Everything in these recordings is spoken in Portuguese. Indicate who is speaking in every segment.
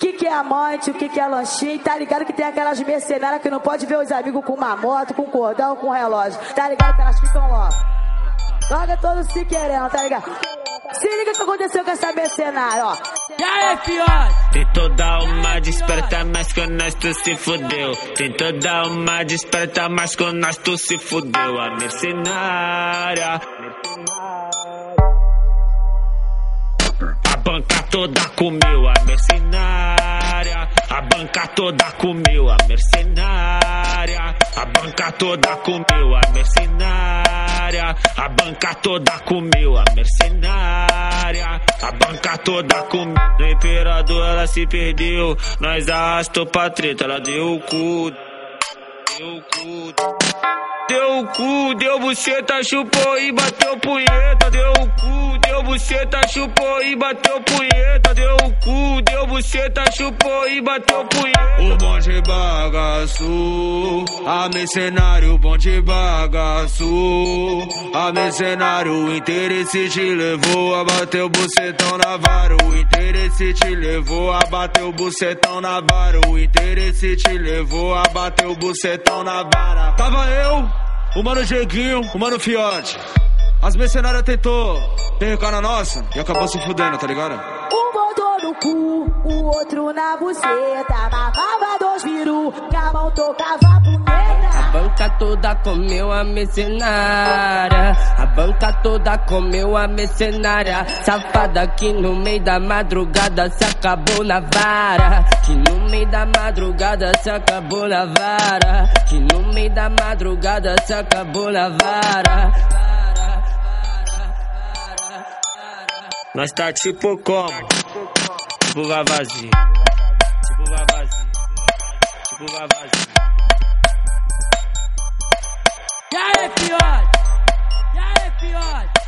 Speaker 1: que, que é amante, o que, que é lanchinho, tá ligado que tem aquelas mercenárias que não pode ver os amigos com uma moto, com cordão, com relógio. Tá ligado que elas ficam logo. Logo todos se querendo, tá ligado? Se liga o que aconteceu com essa mercenária, ó.
Speaker 2: E aí, fiote?
Speaker 3: Tentou dar uma desperta, mas com nós tu se fudeu. Tentou dar uma desperta, mas com nós tu se fudeu. A mercenária. A banca toda comeu a mercenária. A banca toda comeu a mercenária. A banca toda comeu a mercenária. A banca toda comeu a mercenária. A banca toda comeu. No imperador ela se perdeu. Nós arrastou pra treta, ela deu o cu. Deu o cu. Deu o cu, deu buceta, chupou e bateu punheta. Deu o cu, deu buceta, chupou e bateu punheta. Deu o cu, deu buceta, chupou e bateu punheta.
Speaker 4: O bonde bagaço, a mercenário, bonde bagaço. A mercenário, o interesse te levou a bater o bucetão na vara. O interesse te levou a bater o bucetão na vara. O interesse te levou a bater o bucetão na vara. Tava eu, o mano Jeguinho, o mano Fiote. As mercenárias tentou percar na nossa e acabou se fudendo, tá ligado?
Speaker 1: Um botou no cu, o outro na buceta. Mamava dois viru, mão tocava punheta.
Speaker 2: Banca toda comeu a mercenária. A banca toda comeu a mercenária. Safada que no meio da madrugada se acabou na vara. Que no meio da madrugada se acabou na vara. Que no meio da madrugada se acabou na vara.
Speaker 3: Nós tá tipo como? Tipo vazio. Tipo vazio. Tipo vazio.
Speaker 2: E aí, fiote? E aí, fiote?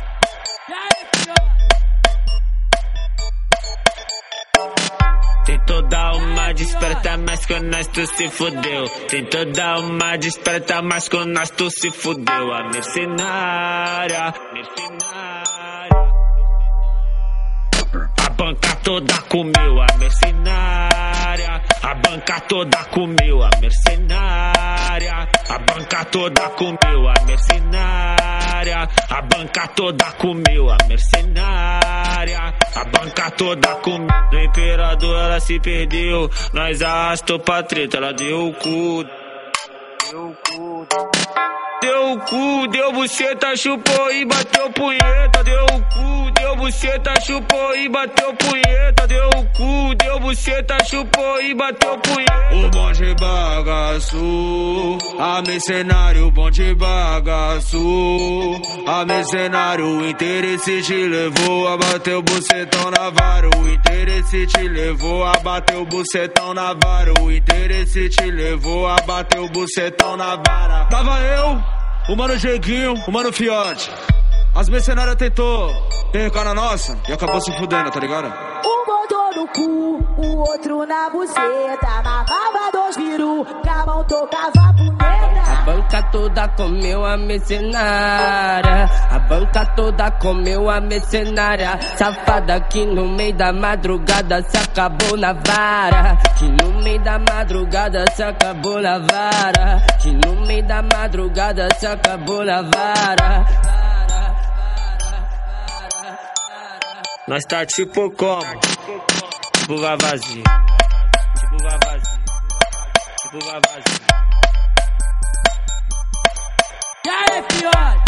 Speaker 2: E aí, fiote?
Speaker 3: Tentou dar uma desperta, mas com nós tu se fudeu. Tentou dar uma desperta, mas com nós tu se fudeu. A mercenária, mercenária. A banca toda comeu a mercenária. A banca toda comeu a mercenária. A banca toda comeu a mercenária. A banca toda comeu a mercenária. A banca toda comeu. No imperador ela se perdeu. Nós arrastou pra treta, ela deu o cu. Deu o cu. Deu o cu, deu buceta, chupou e bateu punheta. Deu o cu, deu buceta, chupou e bateu punheta. Deu o cu, deu buceta, chupou e bateu punheta.
Speaker 4: O bonde bagaço, a mercenário, bonde bagaço. A mercenário, o interesse te levou a bater o bucetão na vara. O interesse te levou a bater o bucetão na vara. O interesse te levou a bater o bucetão na vara. Tava eu, o mano Jeguinho, o mano Fiote. As mercenárias tentou percar na nossa e acabou se fudendo, tá ligado?
Speaker 1: Um botou no cu, o outro na buceta. Mamava dois viru, mão tocava a
Speaker 2: A banca toda comeu a mercenária. A banca toda comeu a mercenária. Safada que no meio da madrugada se acabou na vara. Que no meio da madrugada se acabou na vara. Que no meio da madrugada se acabou na vara.
Speaker 3: Nós tá tipo como? Tipo vazio. Tipo vazio. Tipo vazio. E aí, fiote?